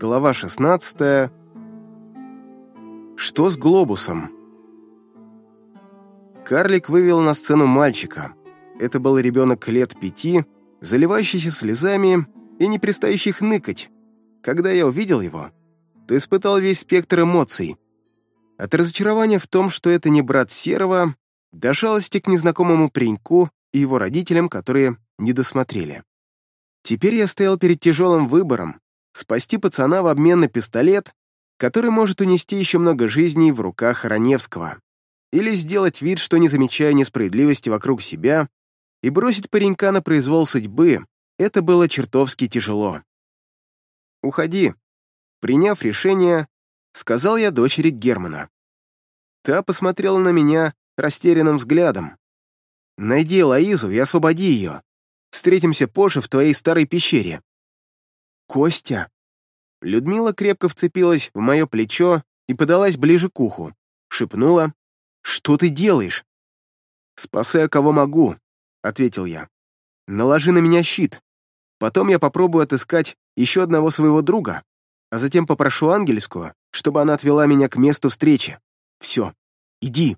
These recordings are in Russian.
Глава 16. Что с глобусом? Карлик вывел на сцену мальчика. Это был ребенок лет пяти, заливающийся слезами и не перестающий хныкать. Когда я увидел его, то испытал весь спектр эмоций. От разочарования в том, что это не брат Серого, до жалости к незнакомому пареньку и его родителям, которые не досмотрели. Теперь я стоял перед тяжелым выбором — спасти пацана в обмен на пистолет, который может унести еще много жизней в руках Раневского, или сделать вид, что не замечая несправедливости вокруг себя, и бросить паренька на произвол судьбы — это было чертовски тяжело. «Уходи», — приняв решение, сказал я дочери Германа. Та посмотрела на меня растерянным взглядом. «Найди Лоизу и освободи ее. Встретимся позже в твоей старой пещере». «Костя!» Людмила крепко вцепилась в мое плечо и подалась ближе к уху. Шепнула. «Что ты делаешь?» «Спасаю, кого могу», — ответил я. «Наложи на меня щит. Потом я попробую отыскать еще одного своего друга, а затем попрошу ангельскую, чтобы она отвела меня к месту встречи. Все, иди».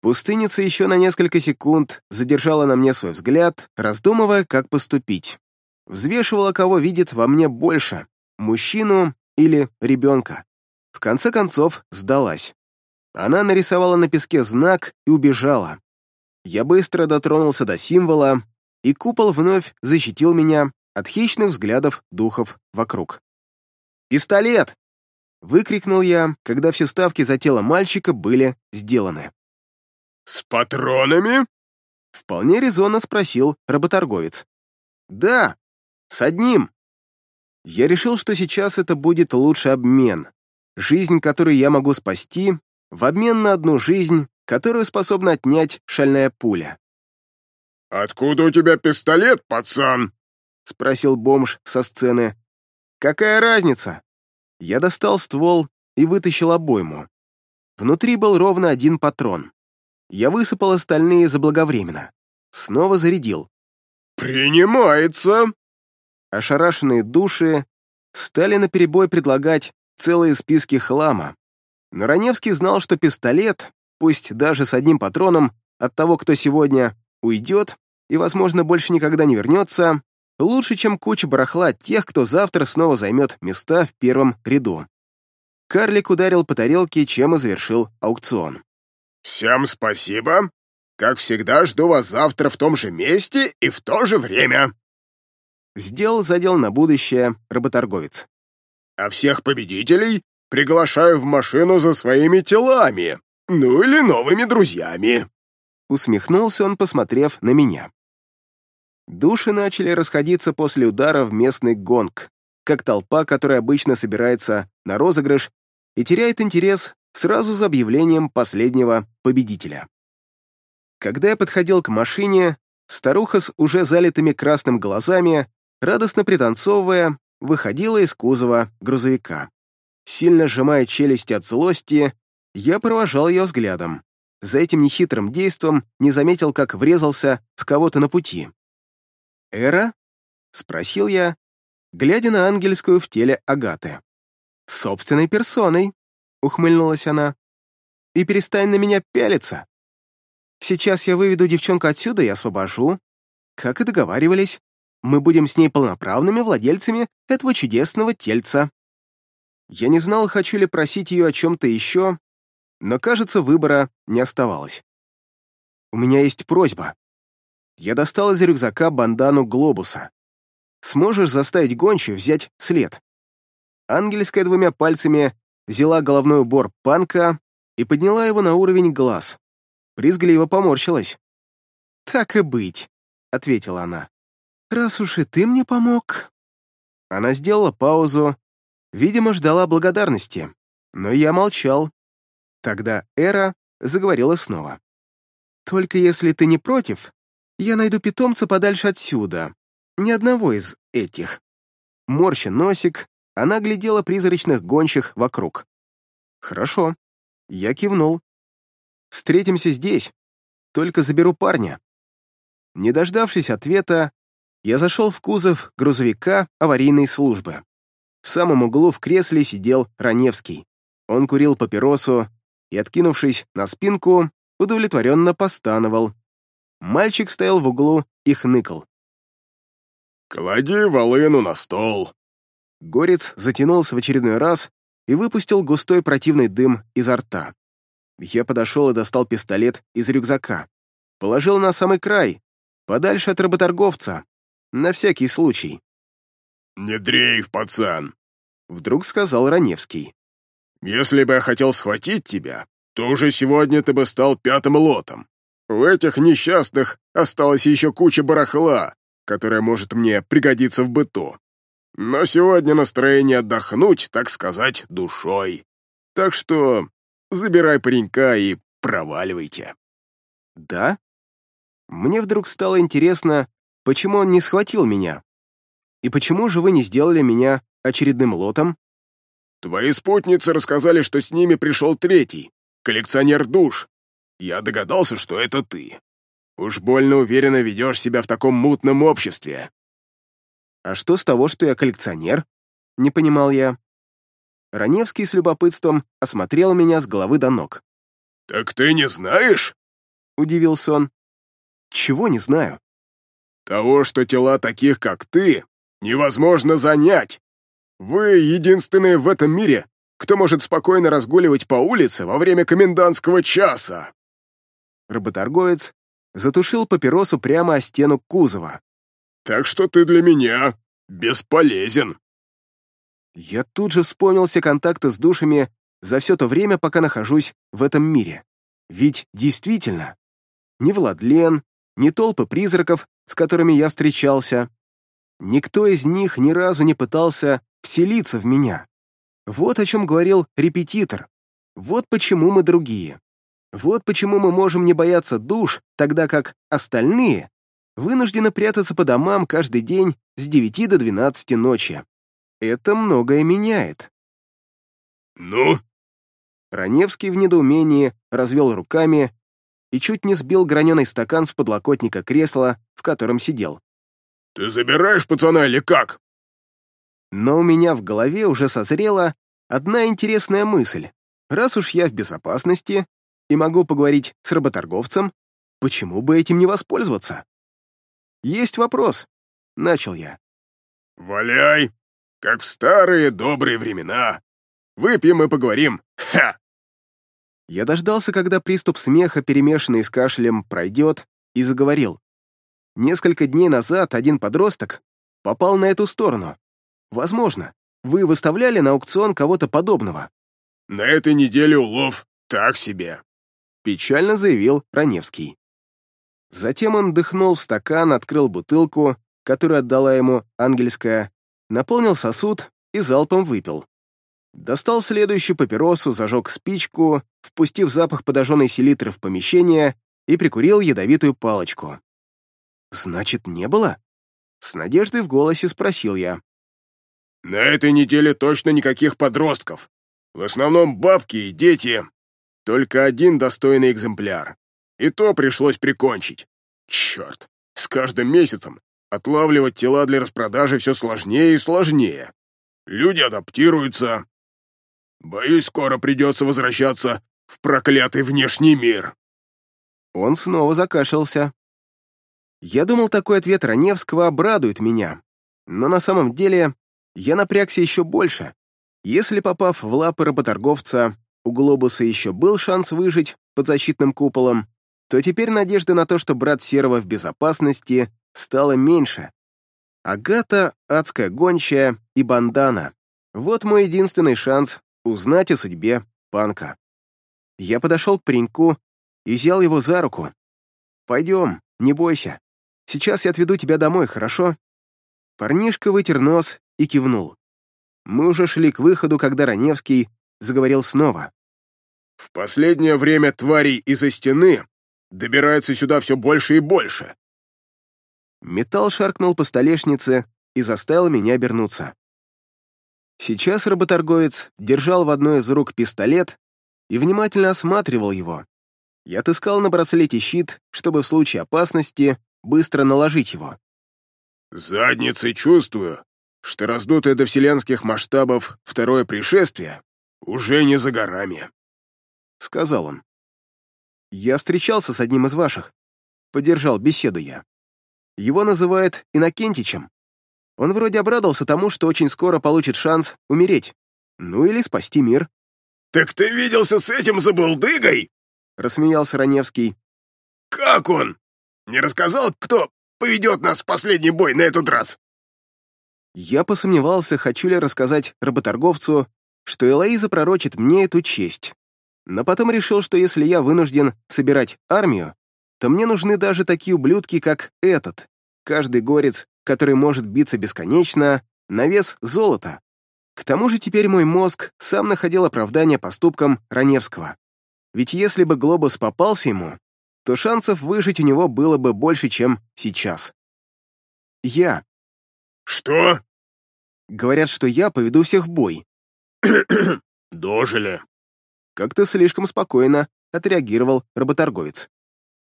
Пустыница еще на несколько секунд задержала на мне свой взгляд, раздумывая, как поступить. Взвешивала, кого видит во мне больше — мужчину или ребенка. В конце концов, сдалась. Она нарисовала на песке знак и убежала. Я быстро дотронулся до символа, и купол вновь защитил меня от хищных взглядов духов вокруг. «Пистолет!» — выкрикнул я, когда все ставки за тело мальчика были сделаны. «С патронами?» — вполне резонно спросил работорговец. «Да, с одним». Я решил, что сейчас это будет лучший обмен. Жизнь, которую я могу спасти, в обмен на одну жизнь, которую способна отнять шальная пуля. «Откуда у тебя пистолет, пацан?» — спросил бомж со сцены. «Какая разница?» Я достал ствол и вытащил обойму. Внутри был ровно один патрон. Я высыпал остальные заблаговременно. Снова зарядил. «Принимается!» Ошарашенные души стали наперебой предлагать целые списки хлама. Но Раневский знал, что пистолет, пусть даже с одним патроном, от того, кто сегодня уйдет и, возможно, больше никогда не вернется, лучше, чем куча барахла тех, кто завтра снова займет места в первом ряду. Карлик ударил по тарелке, чем и завершил аукцион. «Всем спасибо. Как всегда, жду вас завтра в том же месте и в то же время». Сделал задел на будущее работорговец. «А всех победителей приглашаю в машину за своими телами, ну или новыми друзьями». Усмехнулся он, посмотрев на меня. Души начали расходиться после удара в местный гонг, как толпа, которая обычно собирается на розыгрыш и теряет интерес сразу за объявлением последнего победителя. Когда я подходил к машине, старуха с уже залитыми красным глазами, радостно пританцовывая, выходила из кузова грузовика. Сильно сжимая челюсти от злости, я провожал ее взглядом. За этим нехитрым действом не заметил, как врезался в кого-то на пути. «Эра?» — спросил я, глядя на ангельскую в теле Агаты. «Собственной персоной», — ухмыльнулась она. «И перестань на меня пялиться. Сейчас я выведу девчонку отсюда и освобожу. Как и договаривались, мы будем с ней полноправными владельцами этого чудесного тельца». Я не знал, хочу ли просить ее о чем-то еще, но, кажется, выбора не оставалось. «У меня есть просьба». Я достал из рюкзака бандану глобуса. «Сможешь заставить гончую взять след?» Ангельская двумя пальцами взяла головной убор панка и подняла его на уровень глаз. Брезгливо поморщилась. «Так и быть», — ответила она. «Раз уж и ты мне помог...» Она сделала паузу, видимо, ждала благодарности, но я молчал. Тогда Эра заговорила снова. «Только если ты не против, я найду питомца подальше отсюда, ни одного из этих». Морща носик, она глядела призрачных гонщих вокруг. «Хорошо». Я кивнул. «Встретимся здесь. Только заберу парня». Не дождавшись ответа, я зашел в кузов грузовика аварийной службы. В самом углу в кресле сидел Раневский. Он курил папиросу и, откинувшись на спинку, удовлетворенно постановал. Мальчик стоял в углу и хныкал. «Клади волыну на стол». Горец затянулся в очередной раз и выпустил густой противный дым изо рта. Я подошел и достал пистолет из рюкзака. Положил на самый край, подальше от работорговца, на всякий случай. «Не дрейф, пацан», — вдруг сказал Раневский. «Если бы я хотел схватить тебя, то уже сегодня ты бы стал пятым лотом. В этих несчастных осталась еще куча барахла, которая может мне пригодиться в быту. Но сегодня настроение отдохнуть, так сказать, душой. Так что забирай паренька и проваливайте». «Да?» Мне вдруг стало интересно, почему он не схватил меня. И почему же вы не сделали меня очередным лотом? Твои спутницы рассказали, что с ними пришел третий, коллекционер душ. Я догадался, что это ты. Уж больно уверенно ведешь себя в таком мутном обществе. А что с того, что я коллекционер? Не понимал я. Раневский с любопытством осмотрел меня с головы до ног. «Так ты не знаешь?» — удивился он. «Чего не знаю?» «Того, что тела таких, как ты, невозможно занять. Вы единственные в этом мире, кто может спокойно разгуливать по улице во время комендантского часа. Работорговец затушил папиросу прямо о стену кузова. Так что ты для меня бесполезен. Я тут же вспомнил все контакты с душами за все то время, пока нахожусь в этом мире. Ведь действительно, ни Владлен, ни толпы призраков, с которыми я встречался, никто из них ни разу не пытался вселиться в меня. Вот о чем говорил репетитор. Вот почему мы другие. Вот почему мы можем не бояться душ, тогда как остальные вынуждены прятаться по домам каждый день с 9 до 12 ночи. Это многое меняет. «Ну?» Раневский в недоумении развел руками и чуть не сбил граненый стакан с подлокотника кресла, в котором сидел. «Ты забираешь пацана или как?» Но у меня в голове уже созрела одна интересная мысль. Раз уж я в безопасности и могу поговорить с работорговцем, почему бы этим не воспользоваться? Есть вопрос. Начал я. «Валяй, как в старые добрые времена. Выпьем и поговорим. Ха!» Я дождался, когда приступ смеха, перемешанный с кашлем, пройдет, и заговорил. Несколько дней назад один подросток попал на эту сторону. Возможно, вы выставляли на аукцион кого-то подобного. На этой неделе улов так себе, печально заявил Раневский. Затем он дыхнул в стакан, открыл бутылку, которую отдала ему ангельская, наполнил сосуд и залпом выпил. Достал следующую папиросу, зажег спичку, впустив запах подожженной селитры в помещение и прикурил ядовитую палочку. «Значит, не было?» С надеждой в голосе спросил я. На этой неделе точно никаких подростков. В основном бабки и дети. Только один достойный экземпляр. И то пришлось прикончить. Черт, с каждым месяцем отлавливать тела для распродажи все сложнее и сложнее. Люди адаптируются. Боюсь, скоро придется возвращаться в проклятый внешний мир. Он снова закашлялся. Я думал, такой ответ Раневского обрадует меня. Но на самом деле я напрягся еще больше. Если, попав в лапы работорговца, у Глобуса еще был шанс выжить под защитным куполом, то теперь надежды на то, что брат Серого в безопасности, стало меньше. Агата, адская гончая и бандана. Вот мой единственный шанс узнать о судьбе панка. Я подошел к пареньку и взял его за руку. «Пойдем, не бойся. Сейчас я отведу тебя домой, хорошо?» Парнишка вытер нос и кивнул. Мы уже шли к выходу, когда Раневский заговорил снова. «В последнее время тварей из-за стены добираются сюда все больше и больше». Металл шаркнул по столешнице и заставил меня обернуться. Сейчас работорговец держал в одной из рук пистолет и внимательно осматривал его. Я отыскал на браслете щит, чтобы в случае опасности быстро наложить его. «Задницей чувствую, что раздутое до вселенских масштабов второе пришествие уже не за горами», — сказал он. «Я встречался с одним из ваших», — поддержал беседу я. «Его называют Иннокентичем. Он вроде обрадовался тому, что очень скоро получит шанс умереть. Ну или спасти мир». «Так ты виделся с этим забулдыгой?» — рассмеялся Раневский. «Как он? Не рассказал, кто поведет нас в последний бой на этот раз?» Я посомневался, хочу ли рассказать работорговцу, что Элоиза пророчит мне эту честь. Но потом решил, что если я вынужден собирать армию, то мне нужны даже такие ублюдки, как этот. Каждый горец, который может биться бесконечно, на вес золота. К тому же теперь мой мозг сам находил оправдание поступкам Раневского. Ведь если бы глобус попался ему, то шансов выжить у него было бы больше, чем сейчас. Я. «Что?» Говорят, что я поведу всех в бой. «Дожили». Как-то слишком спокойно отреагировал работорговец.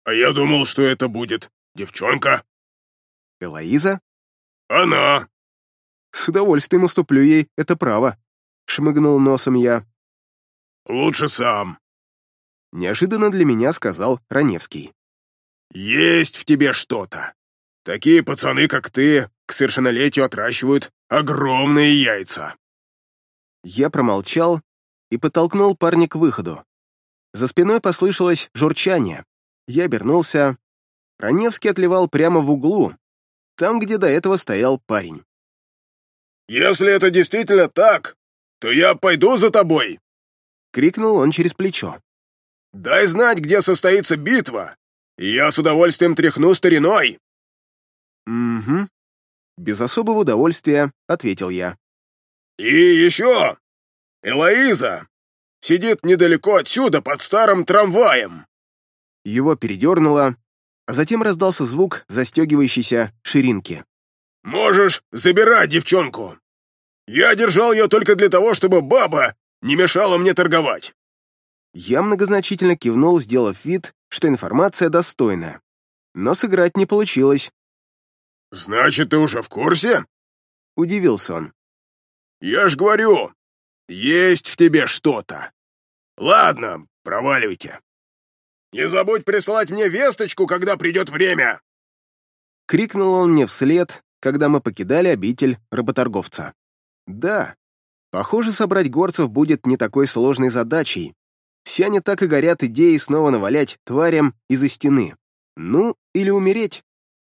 «А я думал, что это будет девчонка». «Элоиза?» «Она». «С удовольствием уступлю ей это право», — шмыгнул носом я. «Лучше сам», — неожиданно для меня сказал Раневский. «Есть в тебе что-то. Такие пацаны, как ты, к совершеннолетию отращивают огромные яйца». Я промолчал и подтолкнул парня к выходу. За спиной послышалось журчание. Я обернулся. Раневский отливал прямо в углу, там, где до этого стоял парень. «Если это действительно так, то я пойду за тобой!» — крикнул он через плечо. «Дай знать, где состоится битва, и я с удовольствием тряхну стариной!» «Угу», — без особого удовольствия ответил я. «И еще! Элоиза сидит недалеко отсюда, под старым трамваем!» Его передернуло, а затем раздался звук застегивающейся ширинки. «Можешь забирать девчонку! Я держал ее только для того, чтобы баба не мешала мне торговать!» Я многозначительно кивнул, сделав вид, что информация достойна. Но сыграть не получилось. «Значит, ты уже в курсе?» — удивился он. «Я ж говорю, есть в тебе что-то. Ладно, проваливайте. Не забудь прислать мне весточку, когда придет время!» Крикнул он мне вслед, когда мы покидали обитель работорговца. «Да, похоже, собрать горцев будет не такой сложной задачей. Все они так и горят идеей снова навалять тварям из-за стены. Ну, или умереть.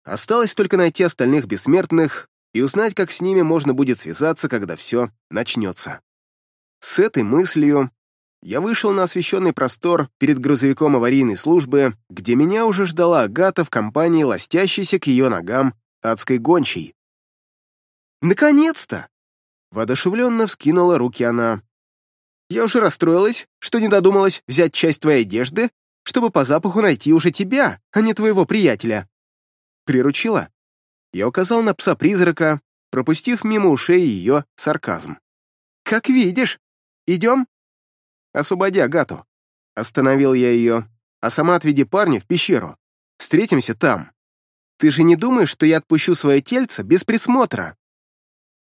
Осталось только найти остальных бессмертных и узнать, как с ними можно будет связаться, когда все начнется. С этой мыслью я вышел на освещенный простор перед грузовиком аварийной службы, где меня уже ждала Агата в компании ластящейся к ее ногам адской гончей. «Наконец-то!» — воодушевленно вскинула руки она. «Я уже расстроилась, что не додумалась взять часть твоей одежды, чтобы по запаху найти уже тебя, а не твоего приятеля». «Приручила?» Я указал на пса-призрака, пропустив мимо ушей ее сарказм. «Как видишь. Идем?» «Освободи Агату». Остановил я ее, а сама отведи парня в пещеру. Встретимся там. Ты же не думаешь, что я отпущу свое тельце без присмотра?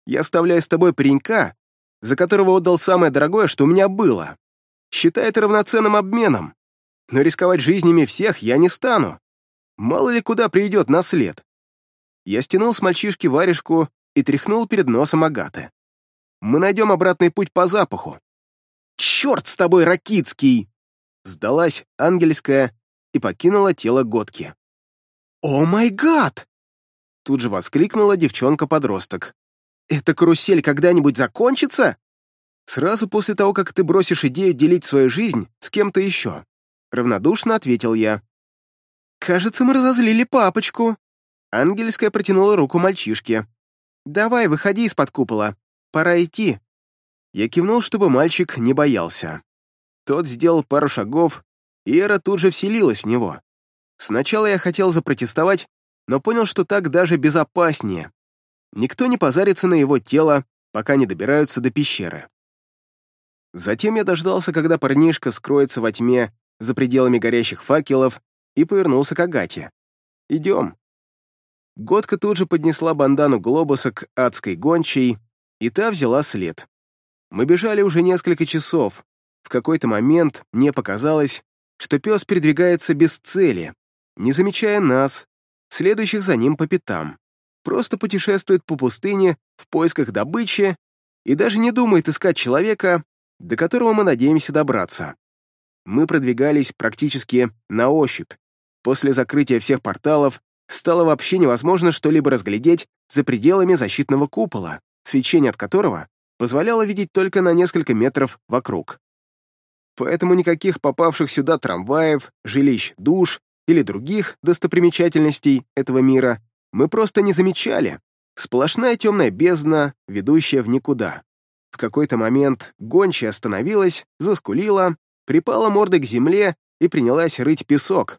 Я оставляю с тобой паренька, за которого отдал самое дорогое, что у меня было. Считай это равноценным обменом. Но рисковать жизнями всех я не стану. Мало ли куда приведет наслед. Я стянул с мальчишки варежку и тряхнул перед носом Агаты. Мы найдем обратный путь по запаху. «Черт с тобой, Ракицкий!» Сдалась ангельская и покинула тело Годки. «О май гад!» Тут же воскликнула девчонка-подросток. «Эта карусель когда-нибудь закончится?» «Сразу после того, как ты бросишь идею делить свою жизнь с кем-то еще», равнодушно ответил я. «Кажется, мы разозлили папочку». Ангельская протянула руку мальчишке. «Давай, выходи из-под купола. Пора идти». Я кивнул, чтобы мальчик не боялся. Тот сделал пару шагов, и Эра тут же вселилась в него. Сначала я хотел запротестовать, но понял, что так даже безопаснее. Никто не позарится на его тело, пока не добираются до пещеры. Затем я дождался, когда парнишка скроется во тьме за пределами горящих факелов, и повернулся к Агате. «Идем». Годка тут же поднесла бандану глобуса к адской гончей, и та взяла след. Мы бежали уже несколько часов. В какой-то момент мне показалось, что пес передвигается без цели, не замечая нас, следующих за ним по пятам. Просто путешествует по пустыне в поисках добычи и даже не думает искать человека, до которого мы надеемся добраться. Мы продвигались практически на ощупь. После закрытия всех порталов стало вообще невозможно что-либо разглядеть за пределами защитного купола, свечение от которого позволяло видеть только на несколько метров вокруг. Поэтому никаких попавших сюда трамваев, жилищ, душ или других достопримечательностей этого мира мы просто не замечали. Сплошная темная бездна, ведущая в никуда. В какой-то момент гончая остановилась, заскулила, припала мордой к земле и принялась рыть песок.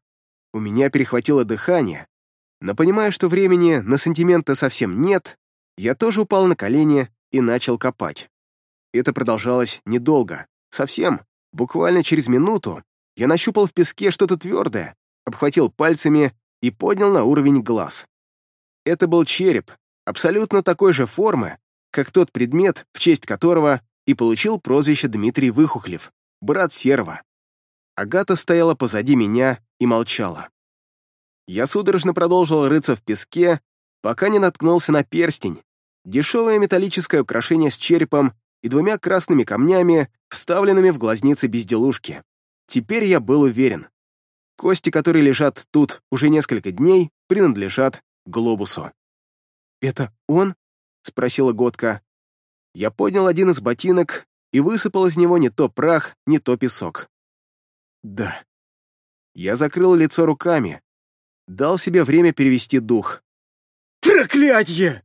У меня перехватило дыхание, но понимая, что времени на сантименты совсем нет, я тоже упал на колени и начал копать. Это продолжалось недолго, совсем, буквально через минуту я нащупал в песке что-то твердое, обхватил пальцами и поднял на уровень глаз. Это был череп, абсолютно такой же формы, как тот предмет, в честь которого и получил прозвище Дмитрий Выхухлев, брат Серва. Агата стояла позади меня и молчала. Я судорожно продолжил рыться в песке, пока не наткнулся на перстень, дешевое металлическое украшение с черепом и двумя красными камнями, вставленными в глазницы безделушки. Теперь я был уверен. Кости, которые лежат тут уже несколько дней, принадлежат глобусу. «Это он?» — спросила Годка. Я поднял один из ботинок и высыпал из него не то прах, не то песок. «Да». Я закрыл лицо руками, дал себе время перевести дух. «Проклятье!»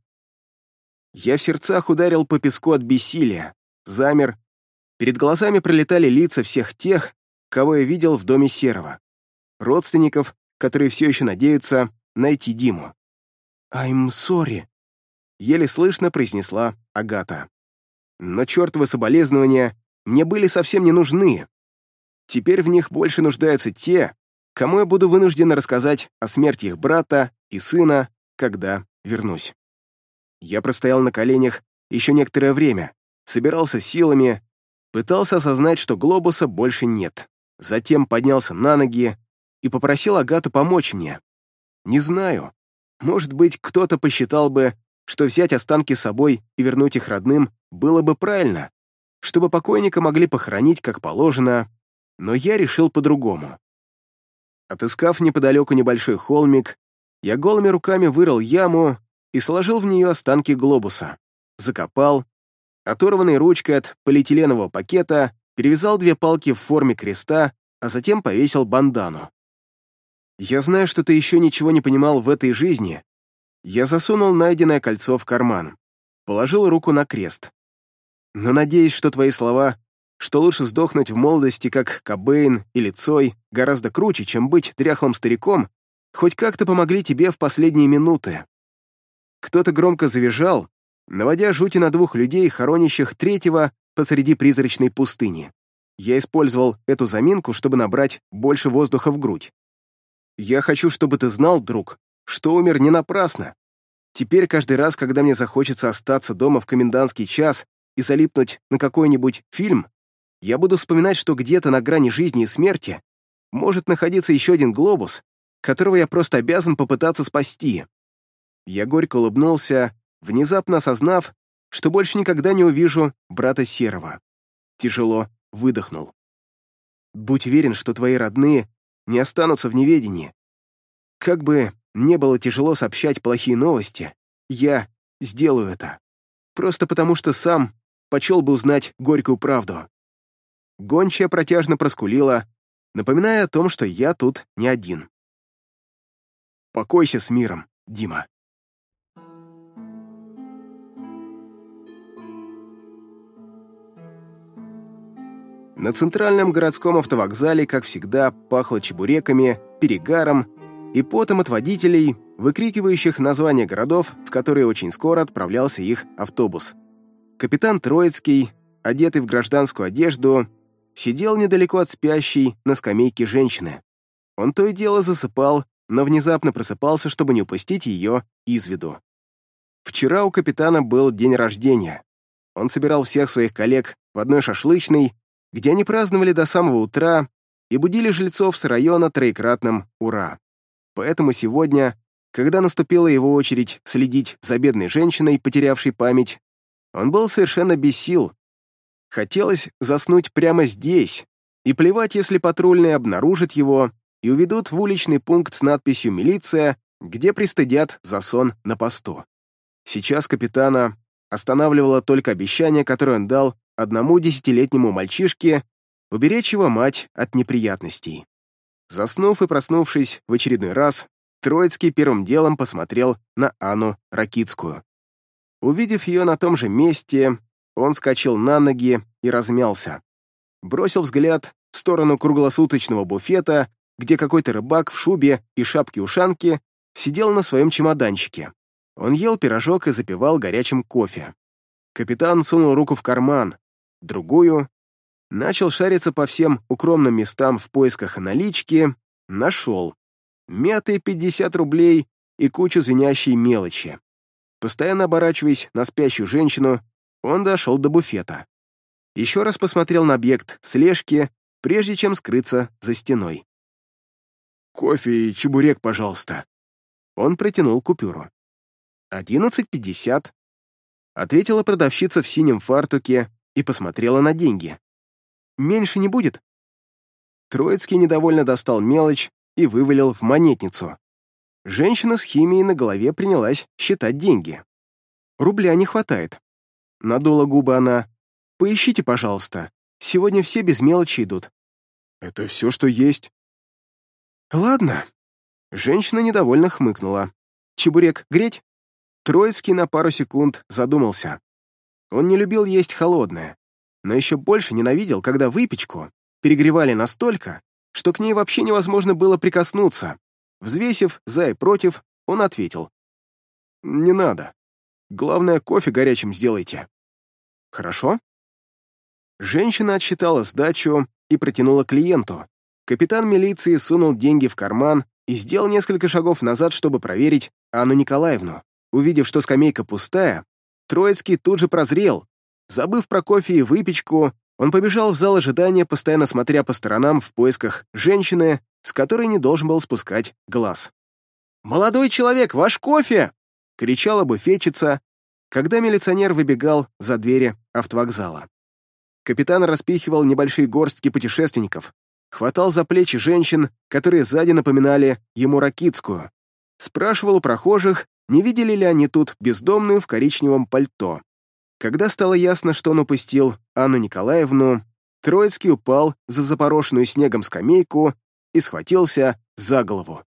Я в сердцах ударил по песку от бессилия, замер. Перед глазами пролетали лица всех тех, кого я видел в доме Серого. Родственников, которые все еще надеются найти Диму. «I'm sorry», — еле слышно произнесла Агата. Но чертовы соболезнования мне были совсем не нужны. Теперь в них больше нуждаются те, кому я буду вынужден рассказать о смерти их брата и сына, когда вернусь. Я простоял на коленях еще некоторое время, собирался силами, пытался осознать, что глобуса больше нет. Затем поднялся на ноги и попросил Агату помочь мне. Не знаю, может быть, кто-то посчитал бы, что взять останки с собой и вернуть их родным было бы правильно, чтобы покойника могли похоронить как положено, но я решил по-другому. Отыскав неподалеку небольшой холмик, я голыми руками вырыл яму и сложил в нее останки глобуса, закопал, оторванной ручкой от полиэтиленового пакета перевязал две палки в форме креста, а затем повесил бандану. Я знаю, что ты еще ничего не понимал в этой жизни. Я засунул найденное кольцо в карман, положил руку на крест. Но надеюсь, что твои слова, что лучше сдохнуть в молодости, как Кобейн или Цой, гораздо круче, чем быть дряхлым стариком, хоть как-то помогли тебе в последние минуты. Кто-то громко завизжал, наводя жути на двух людей, хоронящих третьего посреди призрачной пустыни. Я использовал эту заминку, чтобы набрать больше воздуха в грудь. Я хочу, чтобы ты знал, друг, что умер не напрасно. Теперь каждый раз, когда мне захочется остаться дома в комендантский час и залипнуть на какой-нибудь фильм, я буду вспоминать, что где-то на грани жизни и смерти может находиться еще один глобус, которого я просто обязан попытаться спасти. Я горько улыбнулся, внезапно осознав, что больше никогда не увижу брата Серого. Тяжело выдохнул. Будь уверен, что твои родные не останутся в неведении. Как бы не было тяжело сообщать плохие новости, я сделаю это. Просто потому, что сам почел бы узнать горькую правду. Гончая протяжно проскулила, напоминая о том, что я тут не один. Покойся с миром, Дима. На центральном городском автовокзале, как всегда, пахло чебуреками, перегаром и потом от водителей, выкрикивающих названия городов, в которые очень скоро отправлялся их автобус. Капитан Троицкий, одетый в гражданскую одежду, сидел недалеко от спящей на скамейке женщины. Он то и дело засыпал, но внезапно просыпался, чтобы не упустить ее из виду. Вчера у капитана был день рождения. Он собирал всех своих коллег в одной шашлычной, где они праздновали до самого утра и будили жильцов с района троекратным «Ура». Поэтому сегодня, когда наступила его очередь следить за бедной женщиной, потерявшей память, он был совершенно без сил. Хотелось заснуть прямо здесь, и плевать, если патрульные обнаружат его и уведут в уличный пункт с надписью «Милиция», где пристыдят за сон на посту. Сейчас капитана останавливало только обещание, которое он дал одному десятилетнему мальчишке уберечь его мать от неприятностей. Заснув и проснувшись в очередной раз, Троицкий первым делом посмотрел на Анну Ракицкую. Увидев ее на том же месте, он скачал на ноги и размялся. Бросил взгляд в сторону круглосуточного буфета, где какой-то рыбак в шубе и шапке-ушанке сидел на своем чемоданчике. Он ел пирожок и запивал горячим кофе. Капитан сунул руку в карман, другую, начал шариться по всем укромным местам в поисках налички, нашел. Мятые 50 рублей и кучу звенящей мелочи. Постоянно оборачиваясь на спящую женщину, он дошел до буфета. Еще раз посмотрел на объект слежки, прежде чем скрыться за стеной. «Кофе и чебурек, пожалуйста». Он протянул купюру. «Одиннадцать пятьдесят», — ответила продавщица в синем фартуке и посмотрела на деньги. «Меньше не будет?» Троицкий недовольно достал мелочь и вывалил в монетницу. Женщина с химией на голове принялась считать деньги. «Рубля не хватает». Надула губы она. «Поищите, пожалуйста. Сегодня все без мелочи идут». «Это все, что есть». «Ладно». Женщина недовольно хмыкнула. «Чебурек греть?» Троицкий на пару секунд задумался. Он не любил есть холодное, но еще больше ненавидел, когда выпечку перегревали настолько, что к ней вообще невозможно было прикоснуться. Взвесив за и против, он ответил. «Не надо. Главное, кофе горячим сделайте». «Хорошо?» Женщина отсчитала сдачу и протянула клиенту. Капитан милиции сунул деньги в карман и сделал несколько шагов назад, чтобы проверить Анну Николаевну. Увидев, что скамейка пустая, Троицкий тут же прозрел. Забыв про кофе и выпечку, он побежал в зал ожидания, постоянно смотря по сторонам в поисках женщины, с которой не должен был спускать глаз. «Молодой человек, ваш кофе!» — кричала буфетчица, когда милиционер выбегал за двери автовокзала. Капитан распихивал небольшие горстки путешественников, хватал за плечи женщин, которые сзади напоминали ему Ракитскую, спрашивал у прохожих, не видели ли они тут бездомную в коричневом пальто. Когда стало ясно, что он упустил Анну Николаевну, Троицкий упал за запорошенную снегом скамейку и схватился за голову.